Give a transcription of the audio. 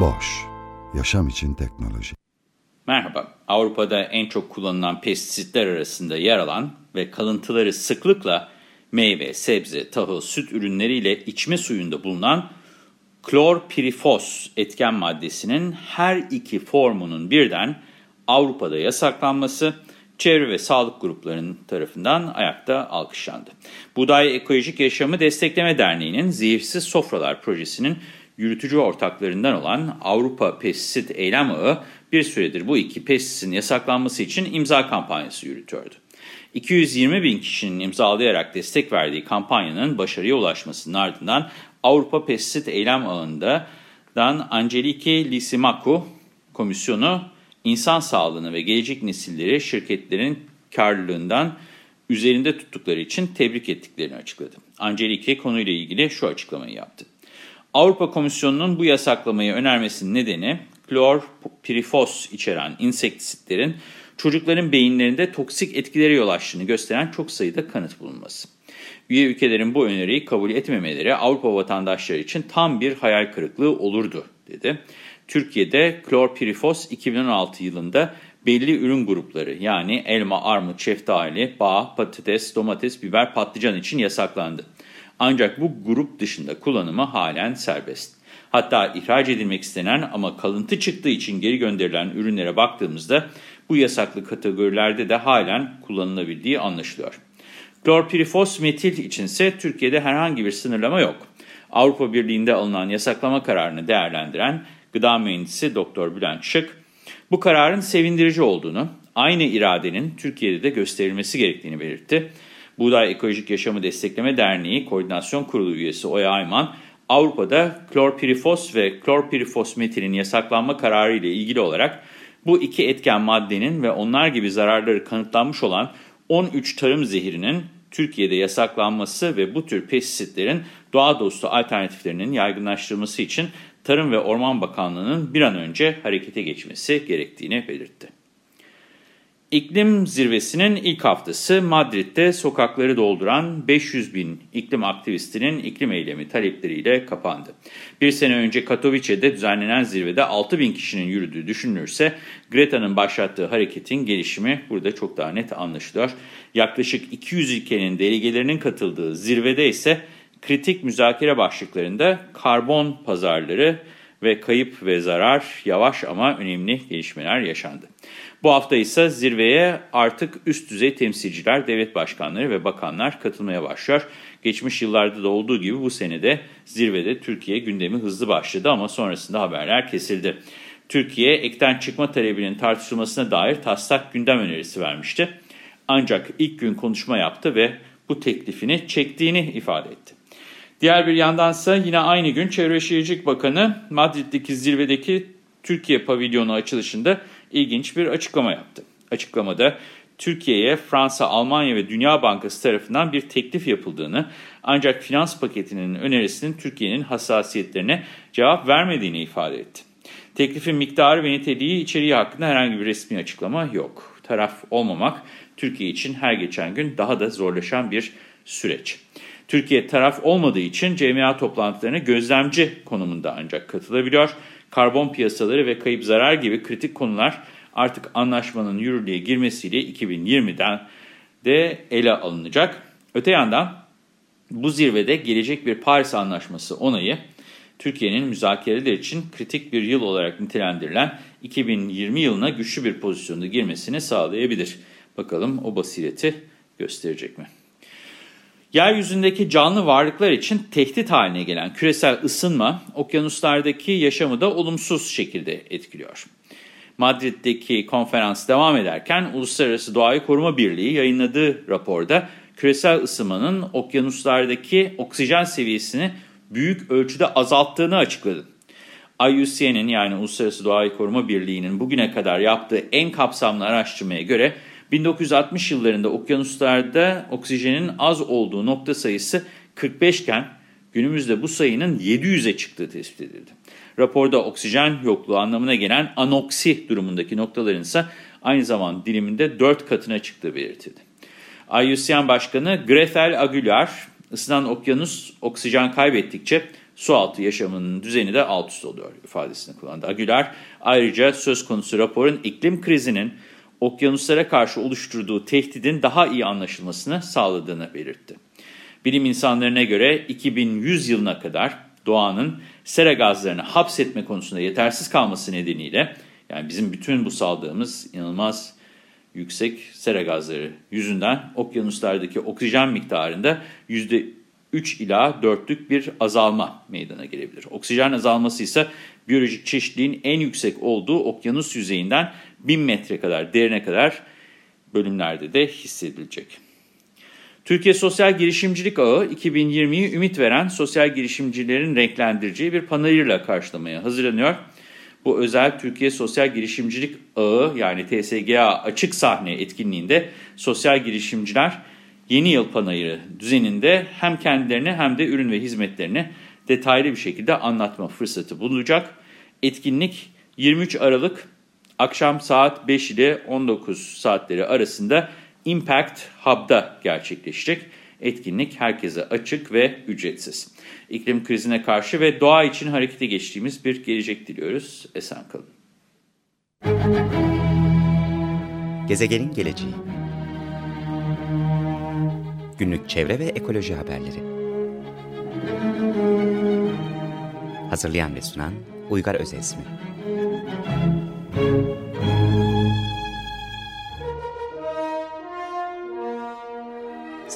Boş, yaşam için teknoloji. Merhaba, Avrupa'da en çok kullanılan pestisitler arasında yer alan ve kalıntıları sıklıkla meyve, sebze, tahıl, süt ürünleriyle içme suyunda bulunan klorpirifos etken maddesinin her iki formunun birden Avrupa'da yasaklanması çevre ve sağlık gruplarının tarafından ayakta alkışlandı. Buğday Ekolojik Yaşamı Destekleme Derneği'nin Zehirsiz Sofralar Projesi'nin yürütücü ortaklarından olan Avrupa Pestisit Eylem Ağı bir süredir bu iki pestisitin yasaklanması için imza kampanyası yürütüyordu. 220 bin kişinin imzalayarak destek verdiği kampanyanın başarıya ulaşmasının ardından Avrupa Pestisit Eylem Ağı'ndan Angelike Lisimaku Komisyonu insan sağlığını ve gelecek nesilleri şirketlerin karlılığından üzerinde tuttukları için tebrik ettiklerini açıkladı. Angelike konuyla ilgili şu açıklamayı yaptı. Avrupa Komisyonu'nun bu yasaklamayı önermesinin nedeni klorpirifos içeren insektisitlerin çocukların beyinlerinde toksik etkileri yol açtığını gösteren çok sayıda kanıt bulunması. Üye ülkelerin bu öneriyi kabul etmemeleri Avrupa vatandaşları için tam bir hayal kırıklığı olurdu, dedi. Türkiye'de klorpirifos 2016 yılında belli ürün grupları yani elma, armut, şeftali, bağ, patates, domates, biber, patlıcan için yasaklandı. Ancak bu grup dışında kullanımı halen serbest. Hatta ihraç edilmek istenen ama kalıntı çıktığı için geri gönderilen ürünlere baktığımızda bu yasaklı kategorilerde de halen kullanılabildiği anlaşılıyor. Klorpirifos metil içinse Türkiye'de herhangi bir sınırlama yok. Avrupa Birliği'nde alınan yasaklama kararını değerlendiren gıda mühendisi Doktor Bülent Şık, bu kararın sevindirici olduğunu, aynı iradenin Türkiye'de de gösterilmesi gerektiğini belirtti. Buğday Ekolojik Yaşamı Destekleme Derneği Koordinasyon Kurulu üyesi Oya Ayman, Avrupa'da klorpirifos ve klorpirifos metilin yasaklanma kararı ile ilgili olarak bu iki etken maddenin ve onlar gibi zararları kanıtlanmış olan 13 tarım zehirinin Türkiye'de yasaklanması ve bu tür pestisitlerin doğa dostu alternatiflerinin yaygınlaştırılması için Tarım ve Orman Bakanlığı'nın bir an önce harekete geçmesi gerektiğini belirtti. İklim zirvesinin ilk haftası Madrid'de sokakları dolduran 500 bin iklim aktivistinin iklim eylemi talepleriyle kapandı. Bir sene önce Katowice'de düzenlenen zirvede 6 bin kişinin yürüdüğü düşünülürse Greta'nın başlattığı hareketin gelişimi burada çok daha net anlaşılıyor. Yaklaşık 200 ülkenin delegelerinin katıldığı zirvede ise kritik müzakere başlıklarında karbon pazarları ve kayıp ve zarar yavaş ama önemli gelişmeler yaşandı. Bu hafta ise zirveye artık üst düzey temsilciler, devlet başkanları ve bakanlar katılmaya başlıyor. Geçmiş yıllarda da olduğu gibi bu senede zirvede Türkiye gündemi hızlı başladı ama sonrasında haberler kesildi. Türkiye ekten çıkma talebinin tartışılmasına dair taslak gündem önerisi vermişti. Ancak ilk gün konuşma yaptı ve bu teklifini çektiğini ifade etti. Diğer bir yandansa yine aynı gün Çevre Şehircilik Bakanı Madrid'deki zirvedeki Türkiye pavilyonu açılışında ilginç bir açıklama yaptı. Açıklamada Türkiye'ye Fransa, Almanya ve Dünya Bankası tarafından bir teklif yapıldığını ancak finans paketinin önerisinin Türkiye'nin hassasiyetlerine cevap vermediğini ifade etti. Teklifin miktarı ve niteliği içeriği hakkında herhangi bir resmi açıklama yok. Taraf olmamak Türkiye için her geçen gün daha da zorlaşan bir süreç. Türkiye taraf olmadığı için CMA toplantılarına gözlemci konumunda ancak katılabiliyor. Karbon piyasaları ve kayıp zarar gibi kritik konular artık anlaşmanın yürürlüğe girmesiyle 2020'den de ele alınacak. Öte yandan bu zirvede gelecek bir Paris Anlaşması onayı Türkiye'nin müzakereler için kritik bir yıl olarak nitelendirilen 2020 yılına güçlü bir pozisyonda girmesini sağlayabilir. Bakalım o basireti gösterecek mi? Yeryüzündeki canlı varlıklar için tehdit haline gelen küresel ısınma, okyanuslardaki yaşamı da olumsuz şekilde etkiliyor. Madrid'deki konferans devam ederken Uluslararası Doğayı Koruma Birliği yayınladığı raporda küresel ısınmanın okyanuslardaki oksijen seviyesini büyük ölçüde azalttığını açıkladı. IUCN'in yani Uluslararası Doğayı Koruma Birliği'nin bugüne kadar yaptığı en kapsamlı araştırmaya göre 1960 yıllarında okyanuslarda oksijenin az olduğu nokta sayısı 45 iken günümüzde bu sayının 700'e çıktığı tespit edildi. Raporda oksijen yokluğu anlamına gelen anoksi durumundaki noktaların ise aynı zaman diliminde 4 katına çıktığı belirtildi. IUCN Başkanı Grefel Aguilar, ısınan okyanus oksijen kaybettikçe sualtı yaşamının düzeni de alt üst oluyor ifadesini kullandı. Aguilar ayrıca söz konusu raporun iklim krizinin okyanuslara karşı oluşturduğu tehdidin daha iyi anlaşılmasını sağladığını belirtti. Bilim insanlarına göre 2100 yılına kadar doğanın sera gazlarını hapsetme konusunda yetersiz kalması nedeniyle yani bizim bütün bu saldığımız inanılmaz yüksek sera gazları yüzünden okyanuslardaki oksijen miktarında %3 ila 4'lük bir azalma meydana gelebilir. Oksijen azalması ise biyolojik çeşitliliğin en yüksek olduğu okyanus yüzeyinden 1000 metre kadar derine kadar bölümlerde de hissedilecek. Türkiye Sosyal Girişimcilik Ağı 2020'yi ümit veren sosyal girişimcilerin renklendireceği bir panayırla karşılamaya hazırlanıyor. Bu özel Türkiye Sosyal Girişimcilik Ağı yani TSGA açık sahne etkinliğinde sosyal girişimciler yeni yıl panayırı düzeninde hem kendilerini hem de ürün ve hizmetlerini detaylı bir şekilde anlatma fırsatı bulacak. Etkinlik 23 Aralık akşam saat 5 ile 19 saatleri arasında Impact Hub'da gerçekleşecek. Etkinlik herkese açık ve ücretsiz. İklim krizine karşı ve doğa için harekete geçtiğimiz bir gelecek diliyoruz. Esen kalın. Gezegenin geleceği Günlük çevre ve ekoloji haberleri Hazırlayan ve sunan Uygar Özesmi